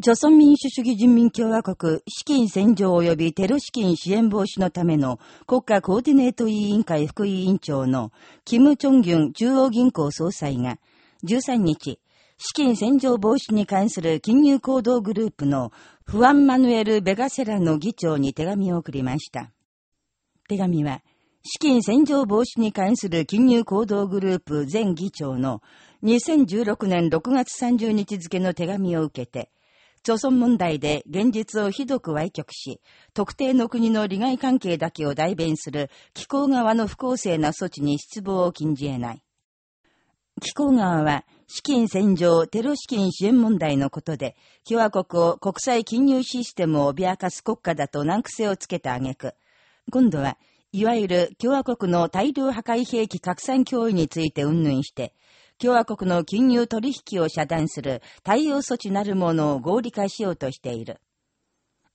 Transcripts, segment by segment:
朝鮮民主主義人民共和国資金洗浄及びテロ資金支援防止のための国家コーディネート委員会副委員長のキム・チョンギュン中央銀行総裁が13日、資金洗浄防止に関する金融行動グループのフアン・マヌエル・ベガセラの議長に手紙を送りました。手紙は、資金洗浄防止に関する金融行動グループ前議長の2016年6月30日付の手紙を受けて、朝鮮問題で現実をひどく歪曲し、特定の国の利害関係だけを代弁する気候側の不公正な措置に失望を禁じ得ない。気候側は、資金洗浄、テロ資金支援問題のことで、共和国を国際金融システムを脅かす国家だと難癖をつけた挙句、今度は、いわゆる共和国の大量破壊兵器拡散脅威について云々して、共和国の金融取引を遮断する対応措置なるものを合理化しようとしている。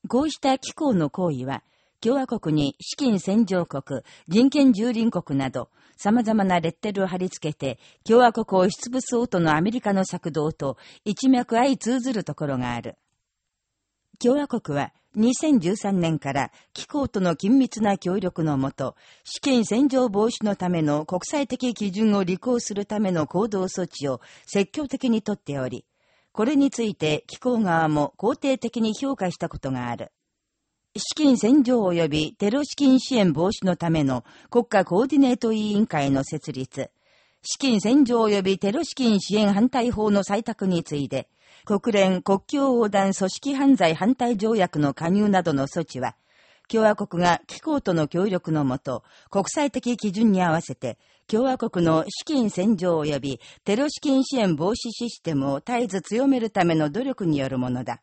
こうした機構の行為は、共和国に資金洗浄国、人権蹂躙国など、様々なレッテルを貼り付けて、共和国を出物そうとのアメリカの策動と一脈相通ずるところがある。共和国は2013年から機構との緊密な協力のもと、資金洗浄防止のための国際的基準を履行するための行動措置を積極的にとっており、これについて機構側も肯定的に評価したことがある。資金洗浄及びテロ資金支援防止のための国家コーディネート委員会の設立、資金洗浄及びテロ資金支援反対法の採択について、国連国境横断組織犯罪反対条約の加入などの措置は、共和国が機構との協力のもと、国際的基準に合わせて、共和国の資金洗浄及びテロ資金支援防止システムを絶えず強めるための努力によるものだ。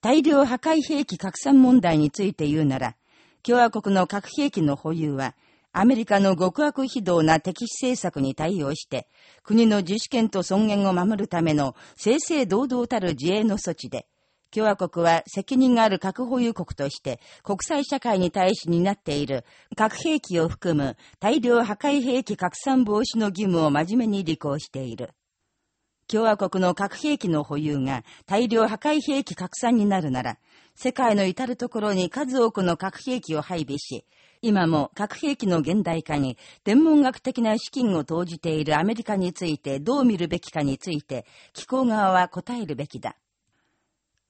大量破壊兵器拡散問題について言うなら、共和国の核兵器の保有は、アメリカの極悪非道な敵視政策に対応して、国の自主権と尊厳を守るための正々堂々たる自衛の措置で、共和国は責任がある核保有国として国際社会に対し担っている核兵器を含む大量破壊兵器拡散防止の義務を真面目に履行している。共和国の核兵器の保有が大量破壊兵器拡散になるなら、世界の至るところに数多くの核兵器を配備し、今も核兵器の現代化に天文学的な資金を投じているアメリカについてどう見るべきかについて、機構側は答えるべきだ。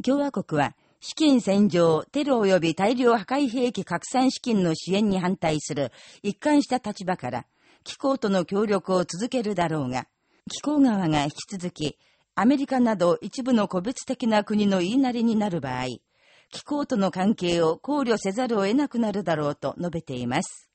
共和国は、資金洗浄、テロ及び大量破壊兵器拡散資金の支援に反対する一貫した立場から、機構との協力を続けるだろうが、気候側が引き続き、アメリカなど一部の個別的な国の言いなりになる場合、気候との関係を考慮せざるを得なくなるだろうと述べています。